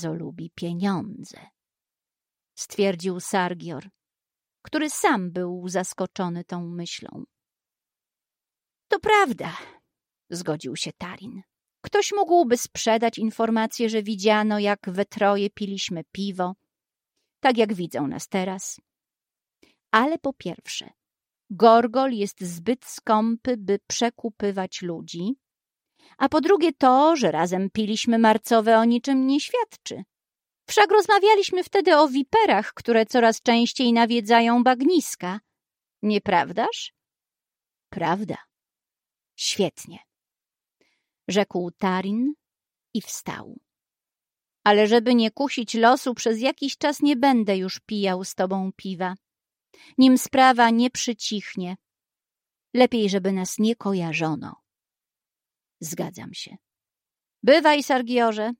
bardzo lubi pieniądze, stwierdził Sargior, który sam był zaskoczony tą myślą. To prawda, zgodził się Tarin. Ktoś mógłby sprzedać informację, że widziano, jak we troje piliśmy piwo, tak jak widzą nas teraz. Ale po pierwsze, Gorgol jest zbyt skąpy, by przekupywać ludzi, a po drugie to, że razem piliśmy marcowe o niczym nie świadczy. Wszak rozmawialiśmy wtedy o wiperach, które coraz częściej nawiedzają bagniska. Nieprawdaż? Prawda. Świetnie. Rzekł Tarin i wstał. Ale żeby nie kusić losu, przez jakiś czas nie będę już pijał z tobą piwa. Nim sprawa nie przycichnie. Lepiej, żeby nas nie kojarzono. Zgadzam się. Bywaj, Sargiorze.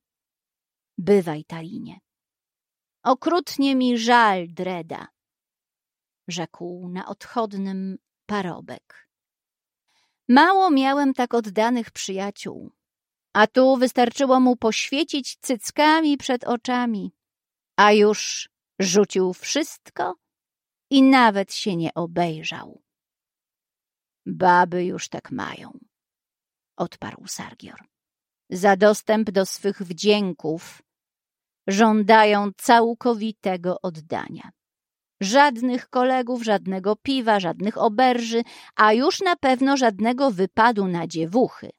Bywaj, Tarinie. Okrutnie mi żal Dreda, rzekł na odchodnym parobek. Mało miałem tak oddanych przyjaciół, a tu wystarczyło mu poświecić cyckami przed oczami, a już rzucił wszystko i nawet się nie obejrzał. Baby już tak mają, odparł Sargior. Za dostęp do swych wdzięków żądają całkowitego oddania. Żadnych kolegów, żadnego piwa, żadnych oberży, a już na pewno żadnego wypadu na dziewuchy.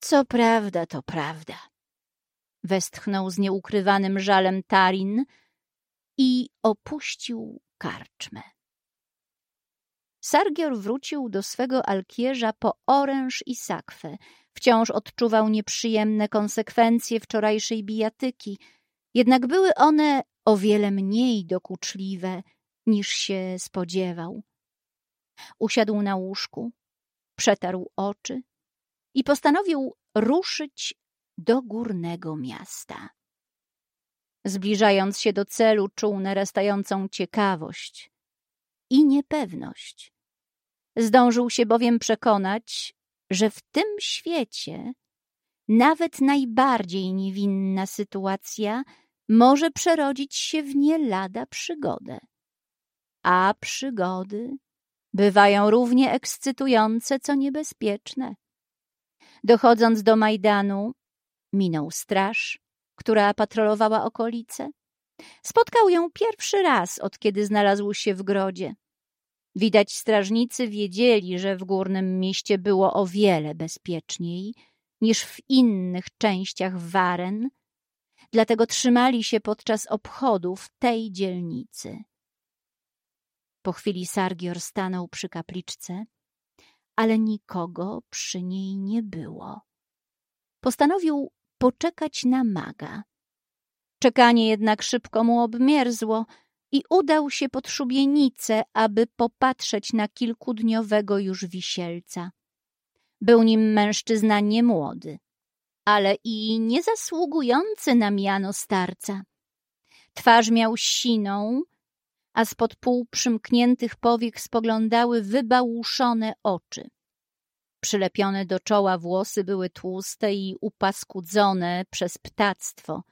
Co prawda, to prawda. Westchnął z nieukrywanym żalem Tarin i opuścił karczmę. Sargior wrócił do swego alkierza po oręż i sakwę. Wciąż odczuwał nieprzyjemne konsekwencje wczorajszej bijatyki, jednak były one o wiele mniej dokuczliwe, niż się spodziewał. Usiadł na łóżku, przetarł oczy i postanowił ruszyć do górnego miasta. Zbliżając się do celu, czuł narastającą ciekawość i niepewność. Zdążył się bowiem przekonać, że w tym świecie nawet najbardziej niewinna sytuacja może przerodzić się w nie lada przygodę. A przygody bywają równie ekscytujące, co niebezpieczne. Dochodząc do Majdanu, minął straż, która patrolowała okolice. Spotkał ją pierwszy raz, od kiedy znalazł się w grodzie. Widać strażnicy wiedzieli, że w górnym mieście było o wiele bezpieczniej niż w innych częściach Waren, dlatego trzymali się podczas obchodów tej dzielnicy. Po chwili Sargior stanął przy kapliczce, ale nikogo przy niej nie było. Postanowił poczekać na maga. Czekanie jednak szybko mu obmierzło i udał się pod szubienicę, aby popatrzeć na kilkudniowego już wisielca. Był nim mężczyzna niemłody, ale i niezasługujący na miano starca. Twarz miał siną, a spod pół przymkniętych powiek spoglądały wybałuszone oczy. Przylepione do czoła włosy były tłuste i upaskudzone przez ptactwo.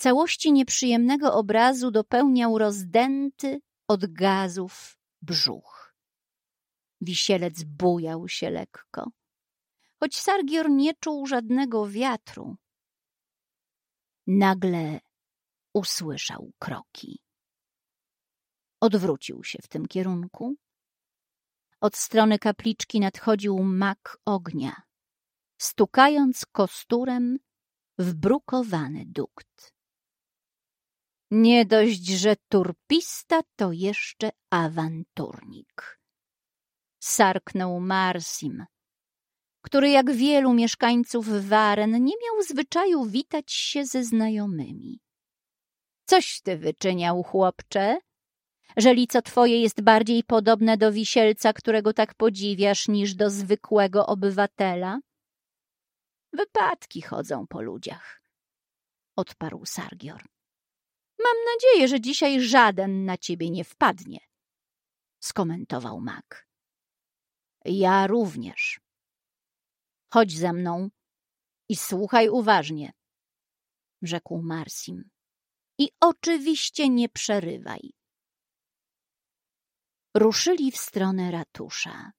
Całości nieprzyjemnego obrazu dopełniał rozdęty od gazów brzuch. Wisielec bujał się lekko, choć Sargior nie czuł żadnego wiatru. Nagle usłyszał kroki. Odwrócił się w tym kierunku od strony kapliczki nadchodził mak ognia, stukając kosturem w brukowany dukt. Nie dość, że turpista, to jeszcze awanturnik. Sarknął Marsim, który jak wielu mieszkańców Waren nie miał zwyczaju witać się ze znajomymi. Coś ty wyczyniał, chłopcze? że lico twoje jest bardziej podobne do wisielca, którego tak podziwiasz, niż do zwykłego obywatela? Wypadki chodzą po ludziach, odparł Sargior. Mam nadzieję, że dzisiaj żaden na ciebie nie wpadnie, skomentował mak. Ja również. Chodź ze mną i słuchaj uważnie. rzekł Marsim. I oczywiście nie przerywaj. Ruszyli w stronę ratusza.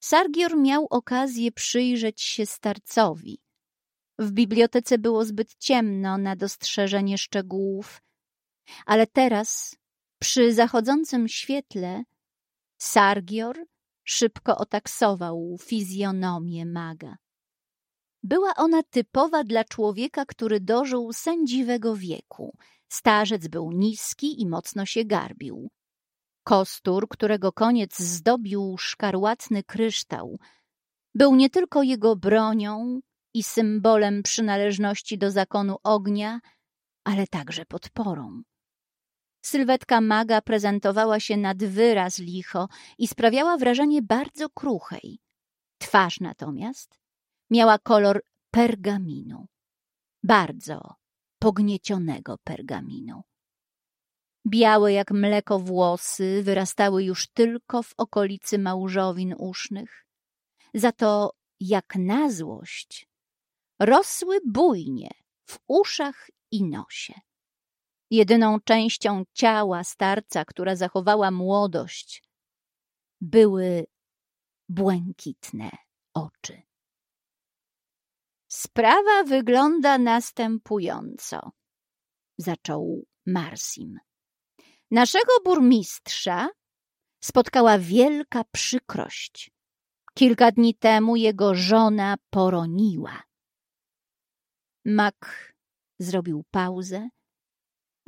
Sargior miał okazję przyjrzeć się starcowi. W bibliotece było zbyt ciemno na dostrzeżenie szczegółów, ale teraz, przy zachodzącym świetle, Sargior szybko otaksował fizjonomię maga. Była ona typowa dla człowieka, który dożył sędziwego wieku. Starzec był niski i mocno się garbił. Kostur, którego koniec zdobił szkarłatny kryształ, był nie tylko jego bronią i symbolem przynależności do zakonu ognia, ale także podporą. Sylwetka maga prezentowała się nad wyraz licho i sprawiała wrażenie bardzo kruchej. Twarz natomiast miała kolor pergaminu, bardzo pogniecionego pergaminu. Białe jak mleko włosy wyrastały już tylko w okolicy małżowin usznych. Za to, jak na złość, rosły bujnie w uszach i nosie. Jedyną częścią ciała starca, która zachowała młodość, były błękitne oczy. Sprawa wygląda następująco, zaczął Marsim. Naszego burmistrza spotkała wielka przykrość. Kilka dni temu jego żona poroniła. Mak zrobił pauzę,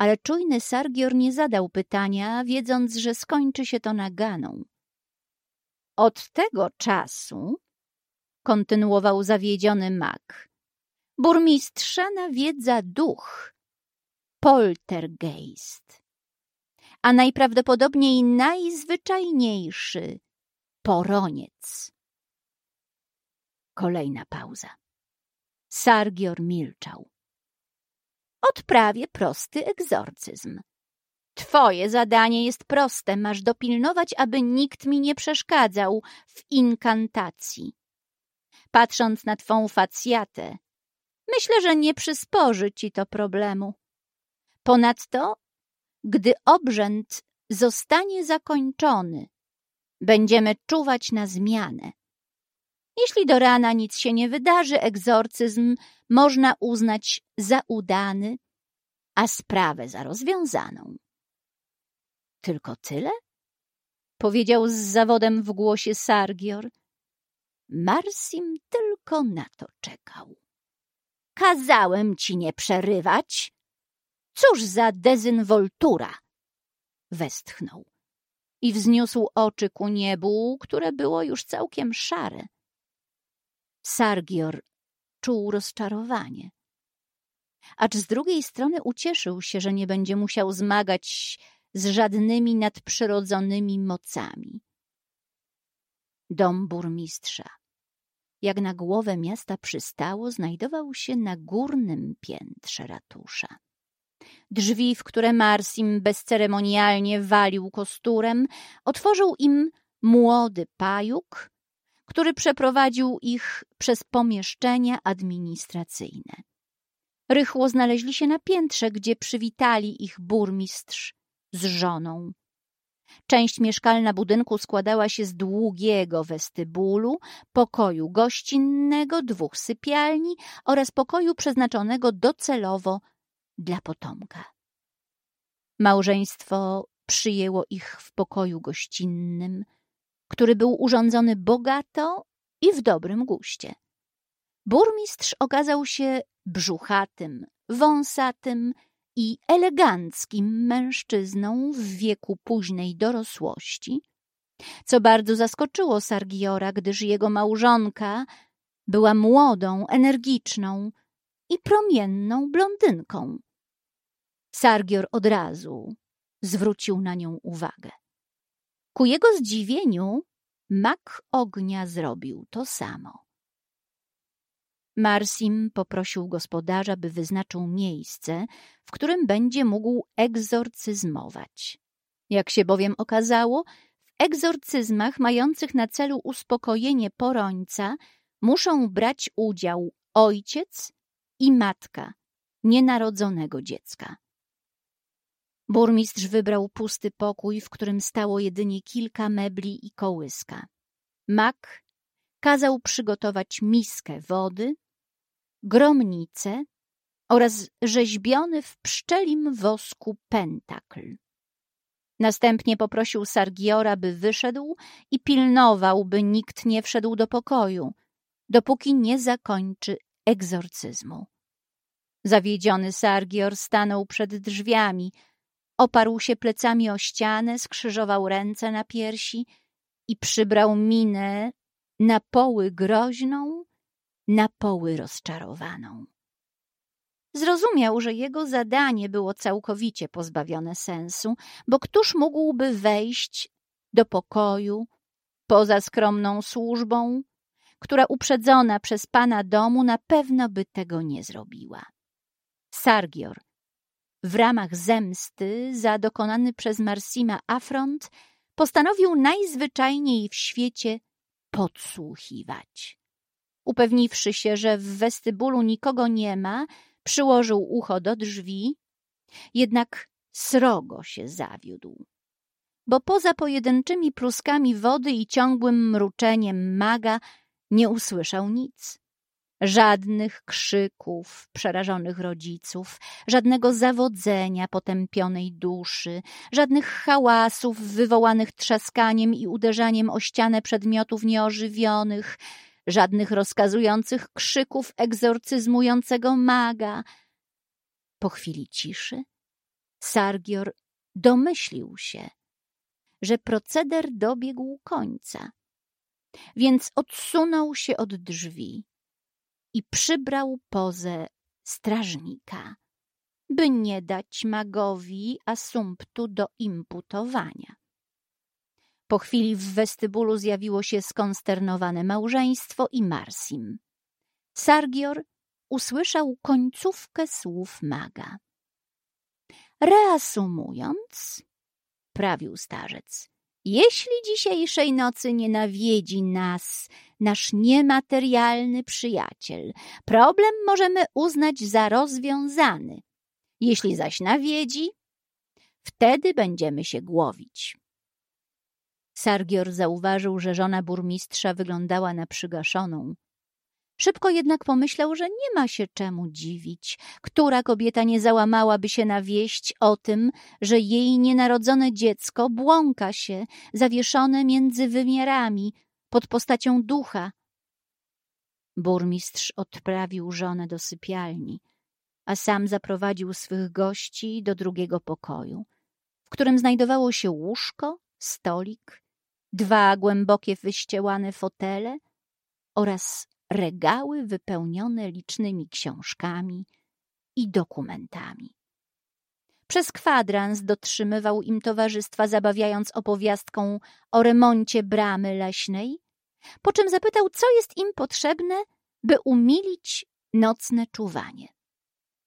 ale czujny Sargior nie zadał pytania, wiedząc, że skończy się to naganą. Od tego czasu, kontynuował zawiedziony mak, burmistrza nawiedza duch, poltergeist a najprawdopodobniej najzwyczajniejszy poroniec. Kolejna pauza. Sargior milczał. Odprawię prosty egzorcyzm. Twoje zadanie jest proste, masz dopilnować, aby nikt mi nie przeszkadzał w inkantacji. Patrząc na twą facjatę, myślę, że nie przysporzy ci to problemu. Ponadto gdy obrzęd zostanie zakończony, będziemy czuwać na zmianę. Jeśli do rana nic się nie wydarzy, egzorcyzm można uznać za udany, a sprawę za rozwiązaną. Tylko tyle? Powiedział z zawodem w głosie Sargior. Marsim tylko na to czekał. Kazałem ci nie przerywać, Cóż za dezynwoltura! Westchnął i wzniósł oczy ku niebu, które było już całkiem szare. Sargior czuł rozczarowanie. Acz z drugiej strony ucieszył się, że nie będzie musiał zmagać z żadnymi nadprzyrodzonymi mocami. Dom burmistrza, jak na głowę miasta przystało, znajdował się na górnym piętrze ratusza. Drzwi, w które Marsim bezceremonialnie walił kosturem, otworzył im młody pajuk, który przeprowadził ich przez pomieszczenia administracyjne. Rychło znaleźli się na piętrze, gdzie przywitali ich burmistrz z żoną. Część mieszkalna budynku składała się z długiego westybulu, pokoju gościnnego, dwóch sypialni oraz pokoju przeznaczonego docelowo dla potomka. Małżeństwo przyjęło ich w pokoju gościnnym, który był urządzony bogato i w dobrym guście. Burmistrz okazał się brzuchatym, wąsatym i eleganckim mężczyzną w wieku późnej dorosłości, co bardzo zaskoczyło Sargiora, gdyż jego małżonka była młodą, energiczną i promienną blondynką. Sargior od razu zwrócił na nią uwagę. Ku jego zdziwieniu mak ognia zrobił to samo. Marsim poprosił gospodarza, by wyznaczył miejsce, w którym będzie mógł egzorcyzmować. Jak się bowiem okazało, w egzorcyzmach mających na celu uspokojenie porońca muszą brać udział ojciec i matka, nienarodzonego dziecka. Burmistrz wybrał pusty pokój, w którym stało jedynie kilka mebli i kołyska. Mak kazał przygotować miskę wody, gromnicę oraz rzeźbiony w pszczelim wosku pentakl. Następnie poprosił Sargiora, by wyszedł i pilnował, by nikt nie wszedł do pokoju, dopóki nie zakończy egzorcyzmu. Zawiedziony Sargior stanął przed drzwiami, oparł się plecami o ścianę, skrzyżował ręce na piersi i przybrał minę na poły groźną, na poły rozczarowaną. Zrozumiał, że jego zadanie było całkowicie pozbawione sensu, bo któż mógłby wejść do pokoju poza skromną służbą, która uprzedzona przez pana domu na pewno by tego nie zrobiła. Sargior w ramach zemsty za dokonany przez Marsima afront postanowił najzwyczajniej w świecie podsłuchiwać. Upewniwszy się, że w westybulu nikogo nie ma, przyłożył ucho do drzwi, jednak srogo się zawiódł. Bo poza pojedynczymi pluskami wody i ciągłym mruczeniem maga nie usłyszał nic. Żadnych krzyków przerażonych rodziców, żadnego zawodzenia potępionej duszy, żadnych hałasów wywołanych trzaskaniem i uderzaniem o ścianę przedmiotów nieożywionych, żadnych rozkazujących krzyków egzorcyzmującego maga. Po chwili ciszy Sargior domyślił się, że proceder dobiegł końca, więc odsunął się od drzwi i przybrał pozę strażnika, by nie dać magowi asumptu do imputowania. Po chwili w westybulu zjawiło się skonsternowane małżeństwo i Marsim. Sargior usłyszał końcówkę słów maga. Reasumując, prawił starzec, jeśli dzisiejszej nocy nie nawiedzi nas nasz niematerialny przyjaciel, problem możemy uznać za rozwiązany. Jeśli zaś nawiedzi, wtedy będziemy się głowić. Sargior zauważył, że żona burmistrza wyglądała na przygaszoną. Szybko jednak pomyślał, że nie ma się czemu dziwić. Która kobieta nie załamałaby się na wieść o tym, że jej nienarodzone dziecko błąka się, zawieszone między wymiarami, pod postacią ducha. Burmistrz odprawił żonę do sypialni, a sam zaprowadził swych gości do drugiego pokoju, w którym znajdowało się łóżko, stolik, dwa głębokie wyściełane fotele oraz regały wypełnione licznymi książkami i dokumentami. Przez kwadrans dotrzymywał im towarzystwa, zabawiając opowiastką o remoncie bramy leśnej, po czym zapytał, co jest im potrzebne, by umilić nocne czuwanie.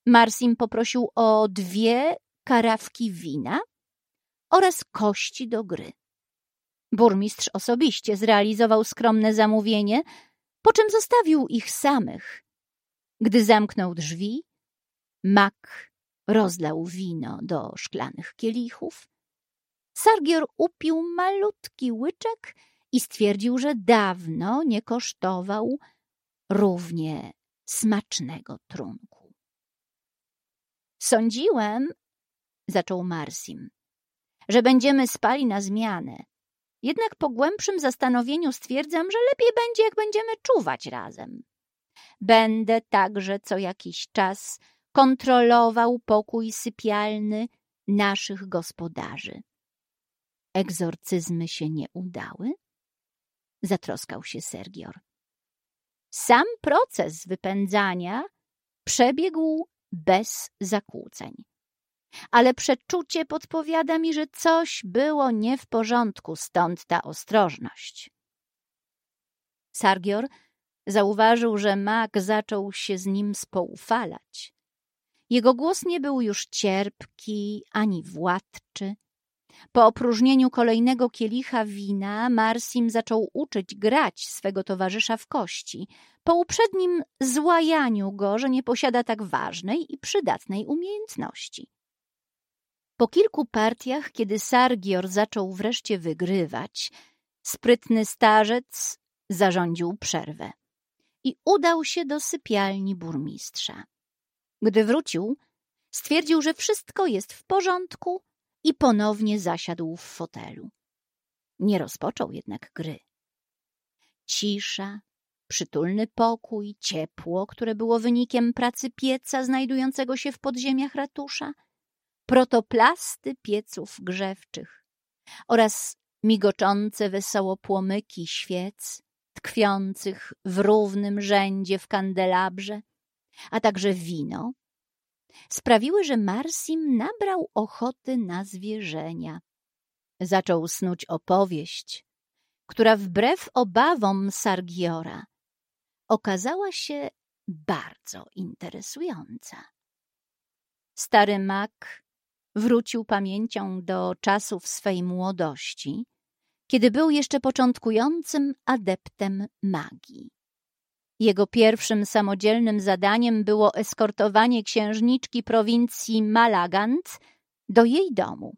Marsim poprosił o dwie karawki wina oraz kości do gry. Burmistrz osobiście zrealizował skromne zamówienie, po czym zostawił ich samych. Gdy zamknął drzwi, mak rozlał wino do szklanych kielichów. Sargior upił malutki łyczek i stwierdził, że dawno nie kosztował równie smacznego trunku. Sądziłem, zaczął Marsim, że będziemy spali na zmianę. Jednak po głębszym zastanowieniu stwierdzam, że lepiej będzie, jak będziemy czuwać razem. Będę także co jakiś czas kontrolował pokój sypialny naszych gospodarzy. Egzorcyzmy się nie udały? Zatroskał się Sergior. Sam proces wypędzania przebiegł bez zakłóceń. Ale przeczucie podpowiada mi, że coś było nie w porządku, stąd ta ostrożność. Sargior zauważył, że mag zaczął się z nim spoufalać. Jego głos nie był już cierpki ani władczy. Po opróżnieniu kolejnego kielicha wina Marsim zaczął uczyć grać swego towarzysza w kości, po uprzednim złajaniu go, że nie posiada tak ważnej i przydatnej umiejętności. Po kilku partiach, kiedy Sargior zaczął wreszcie wygrywać, sprytny starzec zarządził przerwę i udał się do sypialni burmistrza. Gdy wrócił, stwierdził, że wszystko jest w porządku i ponownie zasiadł w fotelu. Nie rozpoczął jednak gry. Cisza, przytulny pokój, ciepło, które było wynikiem pracy pieca znajdującego się w podziemiach ratusza, protoplasty pieców grzewczych oraz migoczące wesoło płomyki świec tkwiących w równym rzędzie w kandelabrze, a także wino, sprawiły, że Marsim nabrał ochoty na zwierzenia. Zaczął snuć opowieść, która wbrew obawom Sargiora okazała się bardzo interesująca. Stary mak wrócił pamięcią do czasów swej młodości, kiedy był jeszcze początkującym adeptem magii. Jego pierwszym samodzielnym zadaniem było eskortowanie księżniczki prowincji Malagant do jej domu.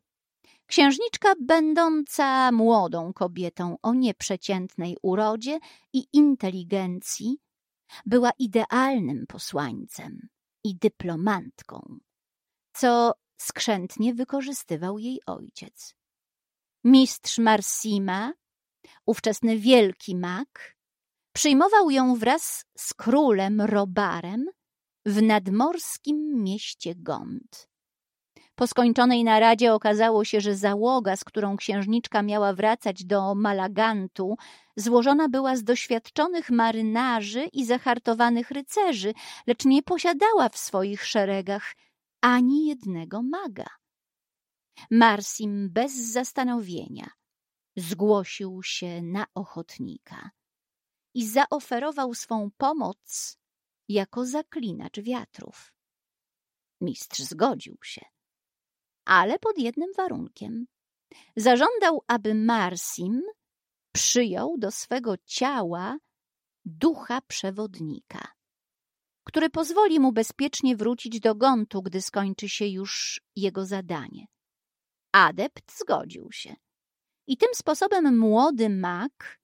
Księżniczka, będąca młodą kobietą o nieprzeciętnej urodzie i inteligencji, była idealnym posłańcem i dyplomantką, co skrzętnie wykorzystywał jej ojciec. Mistrz Marsima, ówczesny wielki mak, przyjmował ją wraz z królem Robarem w nadmorskim mieście Gond. Po skończonej naradzie okazało się, że załoga, z którą księżniczka miała wracać do Malagantu, złożona była z doświadczonych marynarzy i zahartowanych rycerzy, lecz nie posiadała w swoich szeregach ani jednego maga. Marsim bez zastanowienia zgłosił się na ochotnika i zaoferował swą pomoc jako zaklinacz wiatrów. Mistrz zgodził się, ale pod jednym warunkiem. Zażądał, aby Marsim przyjął do swego ciała ducha przewodnika, który pozwoli mu bezpiecznie wrócić do Gontu, gdy skończy się już jego zadanie. Adept zgodził się. I tym sposobem młody mak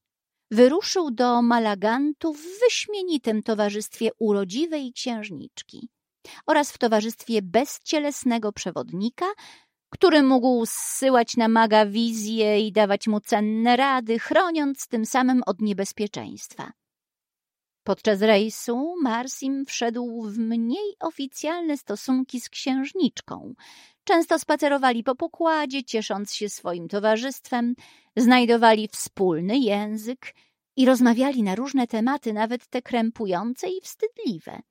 wyruszył do Malagantu w wyśmienitym towarzystwie urodziwej księżniczki oraz w towarzystwie bezcielesnego przewodnika, który mógł zsyłać na maga wizje i dawać mu cenne rady, chroniąc tym samym od niebezpieczeństwa. Podczas rejsu Marsim wszedł w mniej oficjalne stosunki z księżniczką, Często spacerowali po pokładzie, ciesząc się swoim towarzystwem, znajdowali wspólny język i rozmawiali na różne tematy, nawet te krępujące i wstydliwe.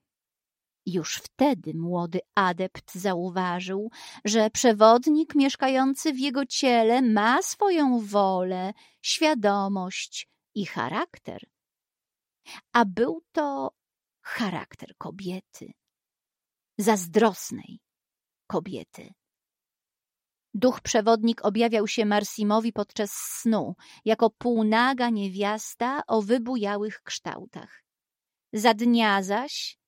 Już wtedy młody adept zauważył, że przewodnik mieszkający w jego ciele ma swoją wolę, świadomość i charakter. A był to charakter kobiety, zazdrosnej kobiety. Duch przewodnik objawiał się Marsimowi podczas snu, jako półnaga niewiasta o wybujałych kształtach. Za dnia zaś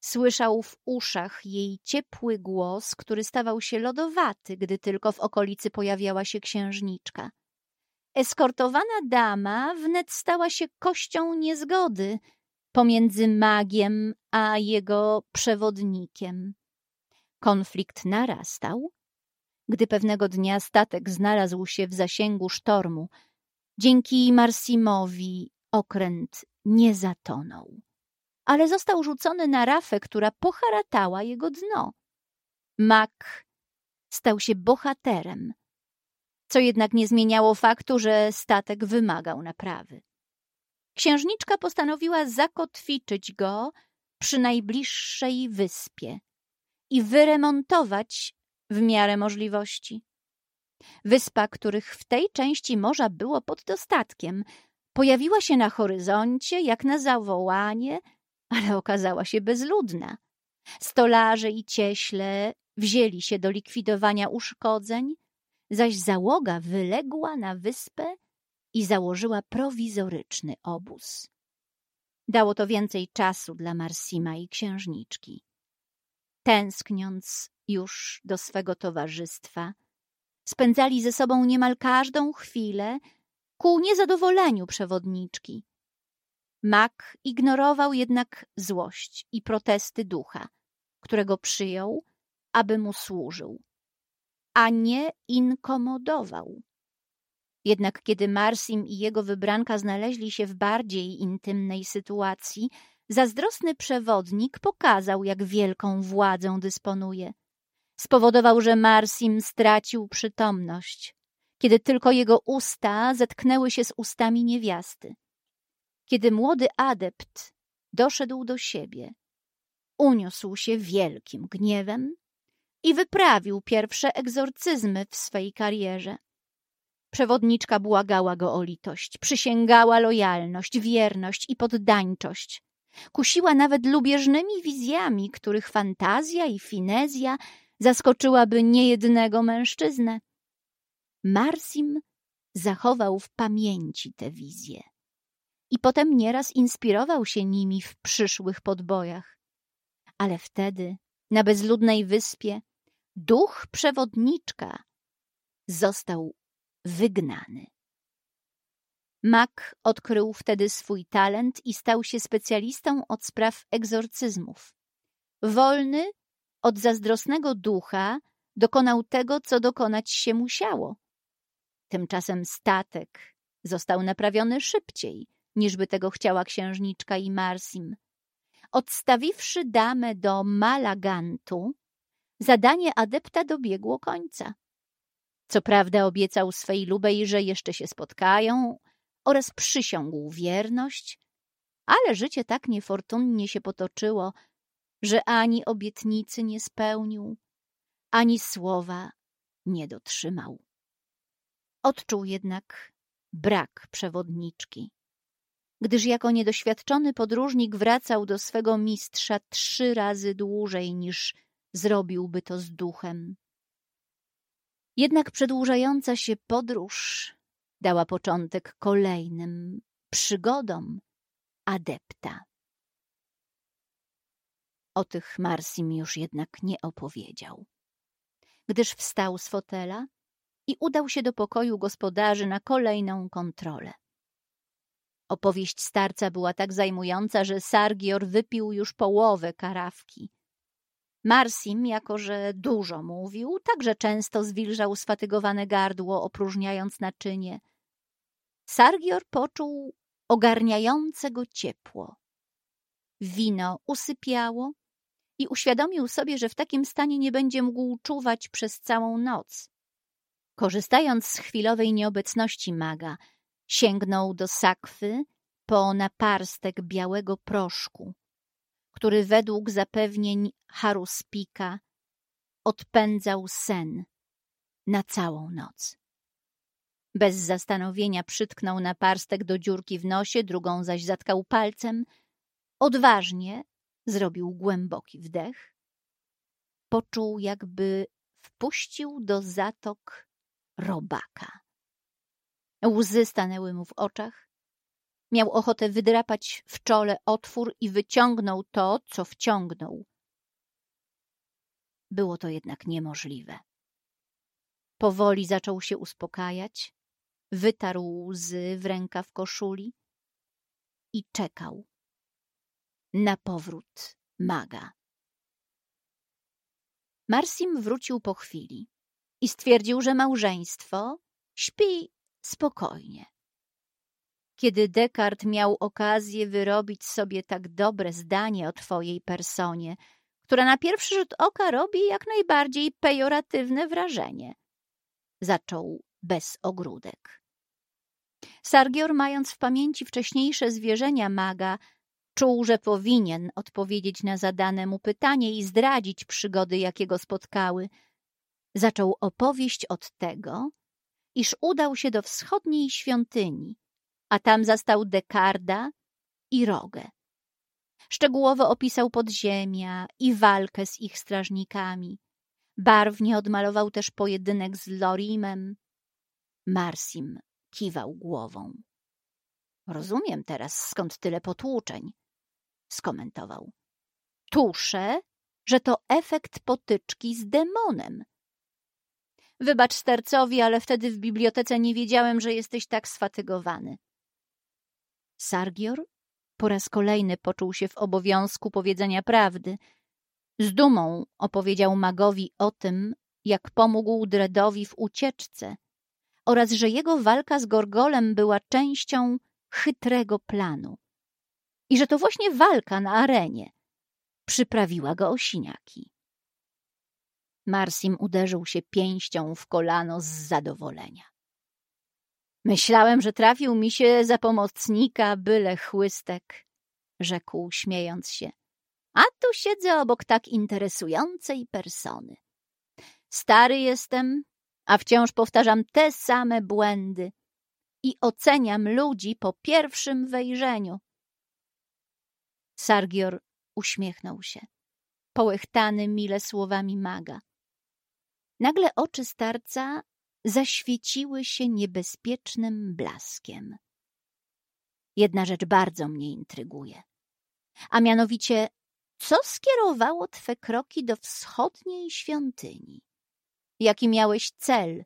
słyszał w uszach jej ciepły głos, który stawał się lodowaty, gdy tylko w okolicy pojawiała się księżniczka. Eskortowana dama wnet stała się kością niezgody pomiędzy magiem a jego przewodnikiem. Konflikt narastał, gdy pewnego dnia statek znalazł się w zasięgu sztormu. Dzięki Marsimowi okręt nie zatonął, ale został rzucony na rafę, która poharatała jego dno. Mak stał się bohaterem, co jednak nie zmieniało faktu, że statek wymagał naprawy. Księżniczka postanowiła zakotwiczyć go przy najbliższej wyspie i wyremontować w miarę możliwości. Wyspa, których w tej części morza było pod dostatkiem, pojawiła się na horyzoncie jak na zawołanie, ale okazała się bezludna. Stolarze i cieśle wzięli się do likwidowania uszkodzeń, zaś załoga wyległa na wyspę i założyła prowizoryczny obóz. Dało to więcej czasu dla Marsima i księżniczki. Tęskniąc już do swego towarzystwa, spędzali ze sobą niemal każdą chwilę ku niezadowoleniu przewodniczki. Mak ignorował jednak złość i protesty ducha, którego przyjął, aby mu służył, a nie inkomodował. Jednak kiedy Marsim i jego wybranka znaleźli się w bardziej intymnej sytuacji, zazdrosny przewodnik pokazał, jak wielką władzą dysponuje. Spowodował, że Marsim stracił przytomność, kiedy tylko jego usta zetknęły się z ustami niewiasty. Kiedy młody adept doszedł do siebie, uniósł się wielkim gniewem i wyprawił pierwsze egzorcyzmy w swej karierze. Przewodniczka błagała go o litość, przysięgała lojalność, wierność i poddańczość. Kusiła nawet lubieżnymi wizjami, których fantazja i finezja zaskoczyłaby niejednego mężczyznę. Marsim zachował w pamięci te wizje i potem nieraz inspirował się nimi w przyszłych podbojach. Ale wtedy, na bezludnej wyspie, duch przewodniczka został wygnany. Mak odkrył wtedy swój talent i stał się specjalistą od spraw egzorcyzmów. Wolny od zazdrosnego ducha dokonał tego, co dokonać się musiało. Tymczasem statek został naprawiony szybciej, niżby tego chciała księżniczka i Marsim. Odstawiwszy damę do Malagantu, zadanie adepta dobiegło końca. Co prawda obiecał swej lubej, że jeszcze się spotkają oraz przysiągł wierność, ale życie tak niefortunnie się potoczyło, że ani obietnicy nie spełnił, ani słowa nie dotrzymał. Odczuł jednak brak przewodniczki, gdyż jako niedoświadczony podróżnik wracał do swego mistrza trzy razy dłużej niż zrobiłby to z duchem. Jednak przedłużająca się podróż dała początek kolejnym przygodom adepta. O tych Marsim już jednak nie opowiedział, gdyż wstał z fotela i udał się do pokoju gospodarzy na kolejną kontrolę. Opowieść starca była tak zajmująca, że Sargior wypił już połowę karawki. Marsim, jako że dużo mówił, także często zwilżał sfatygowane gardło, opróżniając naczynie. Sargior poczuł ogarniające go ciepło. Wino usypiało i uświadomił sobie, że w takim stanie nie będzie mógł czuwać przez całą noc. Korzystając z chwilowej nieobecności maga, sięgnął do sakwy po naparstek białego proszku, który według zapewnień Haruspika odpędzał sen na całą noc. Bez zastanowienia przytknął naparstek do dziurki w nosie, drugą zaś zatkał palcem. Odważnie zrobił głęboki wdech. Poczuł, jakby wpuścił do zatok robaka. Łzy stanęły mu w oczach. Miał ochotę wydrapać w czole otwór i wyciągnął to, co wciągnął. Było to jednak niemożliwe. Powoli zaczął się uspokajać, wytarł łzy w rękaw koszuli i czekał na powrót maga. Marsim wrócił po chwili i stwierdził, że małżeństwo śpi spokojnie. Kiedy Descartes miał okazję wyrobić sobie tak dobre zdanie o twojej personie, która na pierwszy rzut oka robi jak najbardziej pejoratywne wrażenie. Zaczął bez ogródek. Sargior, mając w pamięci wcześniejsze zwierzenia maga, czuł, że powinien odpowiedzieć na zadane mu pytanie i zdradzić przygody, jakie go spotkały. Zaczął opowieść od tego, iż udał się do wschodniej świątyni, a tam zastał Dekarda i Rogę. Szczegółowo opisał podziemia i walkę z ich strażnikami. Barwnie odmalował też pojedynek z Lorimem. Marsim kiwał głową. Rozumiem teraz, skąd tyle potłuczeń, skomentował. Tuszę, że to efekt potyczki z demonem. Wybacz stercowi, ale wtedy w bibliotece nie wiedziałem, że jesteś tak sfatygowany. Sargior po raz kolejny poczuł się w obowiązku powiedzenia prawdy. Z dumą opowiedział magowi o tym, jak pomógł Dredowi w ucieczce oraz że jego walka z Gorgolem była częścią chytrego planu i że to właśnie walka na arenie przyprawiła go o siniaki. Marsim uderzył się pięścią w kolano z zadowolenia. Myślałem, że trafił mi się za pomocnika byle chłystek, rzekł śmiejąc się. A tu siedzę obok tak interesującej persony. Stary jestem, a wciąż powtarzam te same błędy i oceniam ludzi po pierwszym wejrzeniu. Sargior uśmiechnął się, połechtany mile słowami maga. Nagle oczy starca zaświeciły się niebezpiecznym blaskiem. Jedna rzecz bardzo mnie intryguje, a mianowicie, co skierowało twe kroki do wschodniej świątyni? Jaki miałeś cel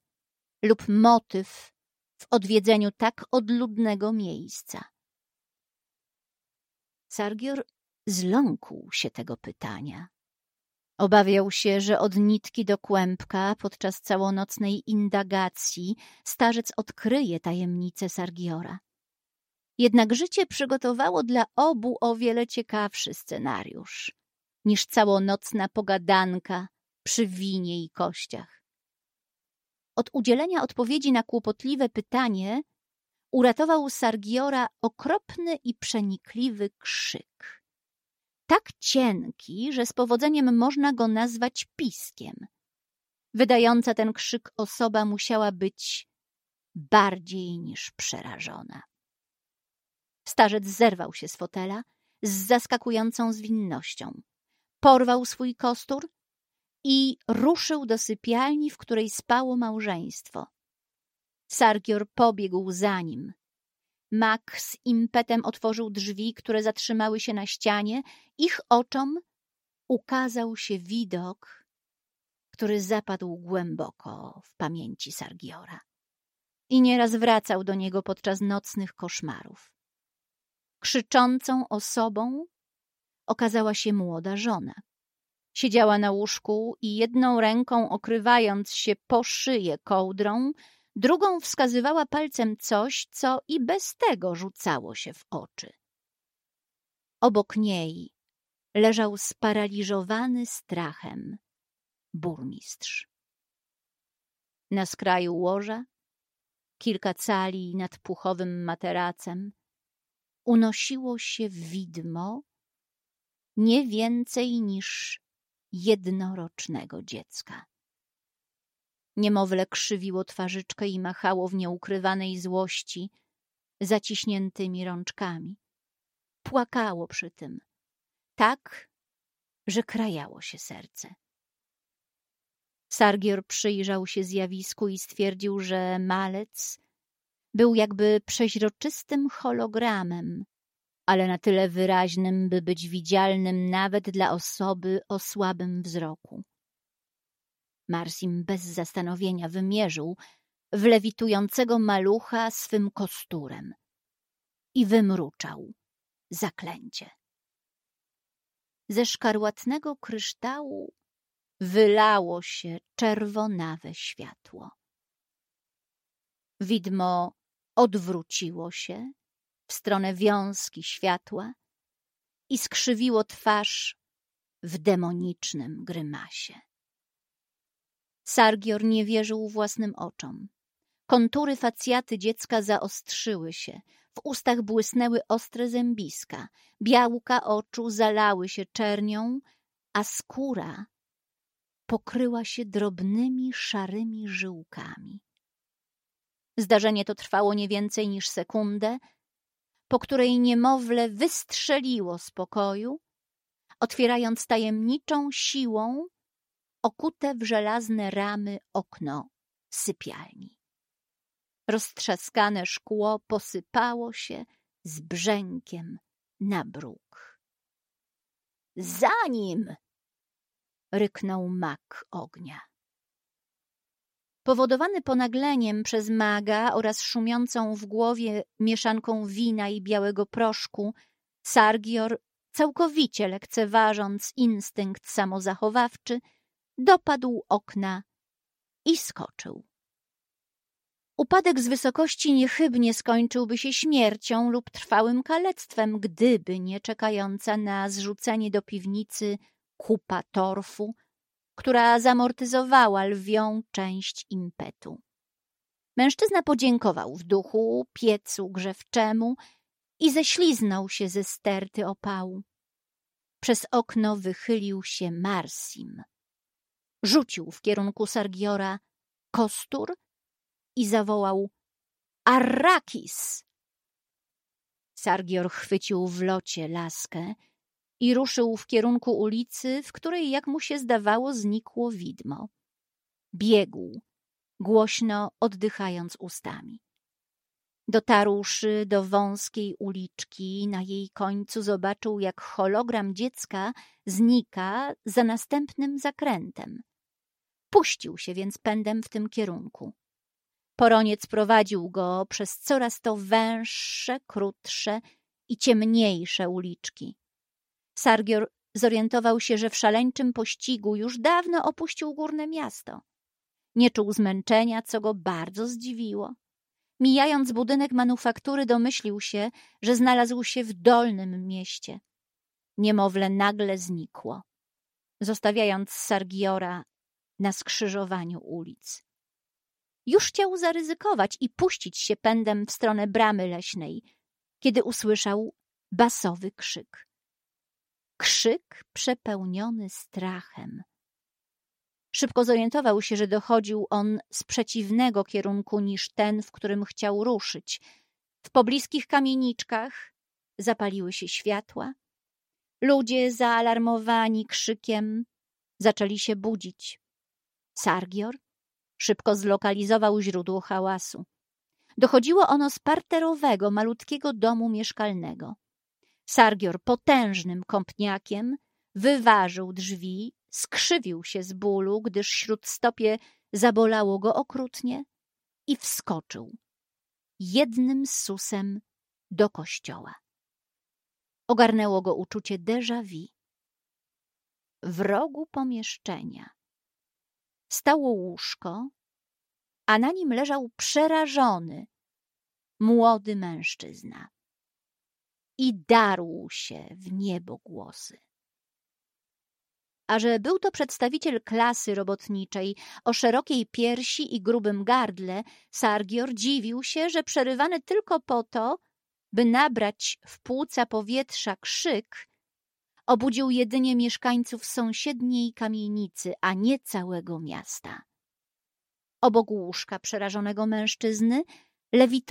lub motyw w odwiedzeniu tak odludnego miejsca? Sargior zląkł się tego pytania. Obawiał się, że od nitki do kłębka podczas całonocnej indagacji starzec odkryje tajemnicę Sargiora. Jednak życie przygotowało dla obu o wiele ciekawszy scenariusz niż całonocna pogadanka przy winie i kościach. Od udzielenia odpowiedzi na kłopotliwe pytanie uratował Sargiora okropny i przenikliwy krzyk tak cienki, że z powodzeniem można go nazwać piskiem. Wydająca ten krzyk osoba musiała być bardziej niż przerażona. Starzec zerwał się z fotela z zaskakującą zwinnością. Porwał swój kostur i ruszył do sypialni, w której spało małżeństwo. Sargior pobiegł za nim, Mak z impetem otworzył drzwi, które zatrzymały się na ścianie. Ich oczom ukazał się widok, który zapadł głęboko w pamięci Sargiora i nieraz wracał do niego podczas nocnych koszmarów. Krzyczącą osobą okazała się młoda żona. Siedziała na łóżku i jedną ręką okrywając się po szyję kołdrą, drugą wskazywała palcem coś, co i bez tego rzucało się w oczy. Obok niej leżał sparaliżowany strachem burmistrz. Na skraju łoża, kilka cali nad puchowym materacem, unosiło się widmo nie więcej niż jednorocznego dziecka. Niemowlę krzywiło twarzyczkę i machało w nieukrywanej złości zaciśniętymi rączkami. Płakało przy tym, tak, że krajało się serce. Sargior przyjrzał się zjawisku i stwierdził, że malec był jakby przeźroczystym hologramem, ale na tyle wyraźnym, by być widzialnym nawet dla osoby o słabym wzroku. Marsim bez zastanowienia wymierzył w lewitującego malucha swym kosturem i wymruczał zaklęcie. Ze szkarłatnego kryształu wylało się czerwonawe światło. Widmo odwróciło się w stronę wiązki światła i skrzywiło twarz w demonicznym grymasie. Sargior nie wierzył własnym oczom. Kontury facjaty dziecka zaostrzyły się, w ustach błysnęły ostre zębiska, białka oczu zalały się czernią, a skóra pokryła się drobnymi, szarymi żyłkami. Zdarzenie to trwało nie więcej niż sekundę, po której niemowlę wystrzeliło z pokoju, otwierając tajemniczą siłą okute w żelazne ramy okno sypialni. Roztrzaskane szkło posypało się z brzękiem na bruk. Za nim! ryknął mak ognia. Powodowany ponagleniem przez maga oraz szumiącą w głowie mieszanką wina i białego proszku, Sargior, całkowicie lekceważąc instynkt samozachowawczy, dopadł okna i skoczył. Upadek z wysokości niechybnie skończyłby się śmiercią lub trwałym kalectwem, gdyby nie czekająca na zrzucenie do piwnicy kupa torfu, która zamortyzowała lwią część impetu. Mężczyzna podziękował w duchu piecu grzewczemu i ześliznął się ze sterty opału. Przez okno wychylił się Marsim. Rzucił w kierunku Sargiora kostur i zawołał Arrakis! Sargior chwycił w locie laskę i ruszył w kierunku ulicy, w której, jak mu się zdawało, znikło widmo. Biegł, głośno oddychając ustami. Dotarłszy do wąskiej uliczki, na jej końcu zobaczył, jak hologram dziecka znika za następnym zakrętem. Puścił się więc pędem w tym kierunku. Poroniec prowadził go przez coraz to węższe, krótsze i ciemniejsze uliczki. Sargior zorientował się, że w szaleńczym pościgu już dawno opuścił górne miasto. Nie czuł zmęczenia, co go bardzo zdziwiło. Mijając budynek manufaktury, domyślił się, że znalazł się w dolnym mieście. Niemowlę nagle znikło, zostawiając Sargiora na skrzyżowaniu ulic. Już chciał zaryzykować i puścić się pędem w stronę bramy leśnej, kiedy usłyszał basowy krzyk. Krzyk przepełniony strachem. Szybko zorientował się, że dochodził on z przeciwnego kierunku niż ten, w którym chciał ruszyć. W pobliskich kamieniczkach zapaliły się światła. Ludzie zaalarmowani krzykiem zaczęli się budzić. Sargior szybko zlokalizował źródło hałasu. Dochodziło ono z parterowego, malutkiego domu mieszkalnego. Sargior potężnym kąpniakiem wyważył drzwi, skrzywił się z bólu, gdyż śródstopie zabolało go okrutnie i wskoczył jednym susem do kościoła. Ogarnęło go uczucie déjà vu. W rogu pomieszczenia stało łóżko, a na nim leżał przerażony, młody mężczyzna. I darł się w niebo głosy. A że był to przedstawiciel klasy robotniczej o szerokiej piersi i grubym gardle, Sargior dziwił się, że przerywany tylko po to, by nabrać w płuca powietrza krzyk, obudził jedynie mieszkańców sąsiedniej kamienicy, a nie całego miasta. Obok łóżka przerażonego mężczyzny lewitował